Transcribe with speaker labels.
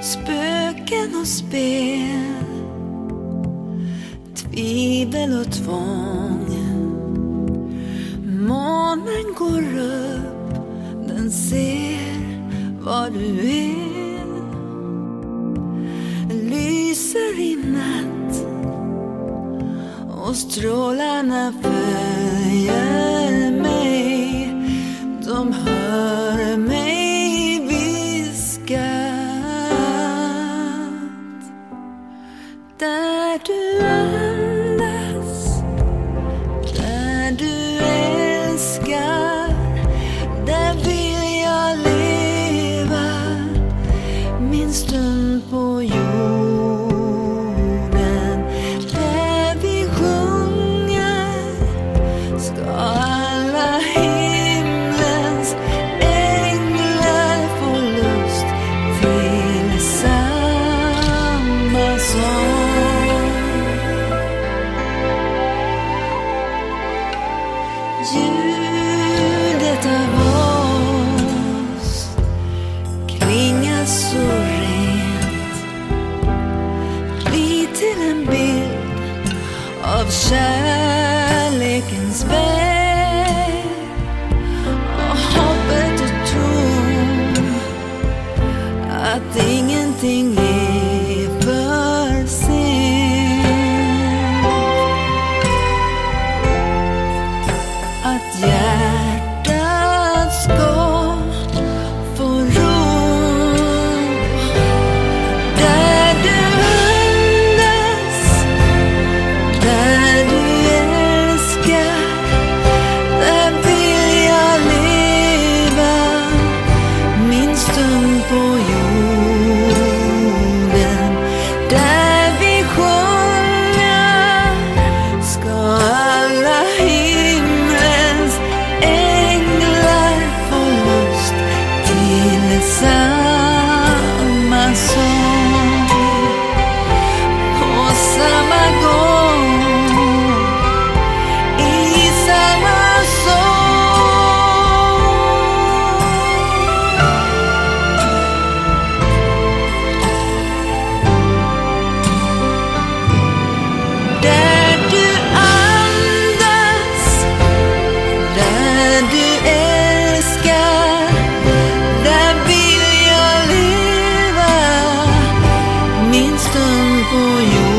Speaker 1: spöken och spel. Tvivel och tvång. Månen går upp, den ser vad du är Lyser i natt och strålarna följer. that love 身。不由有。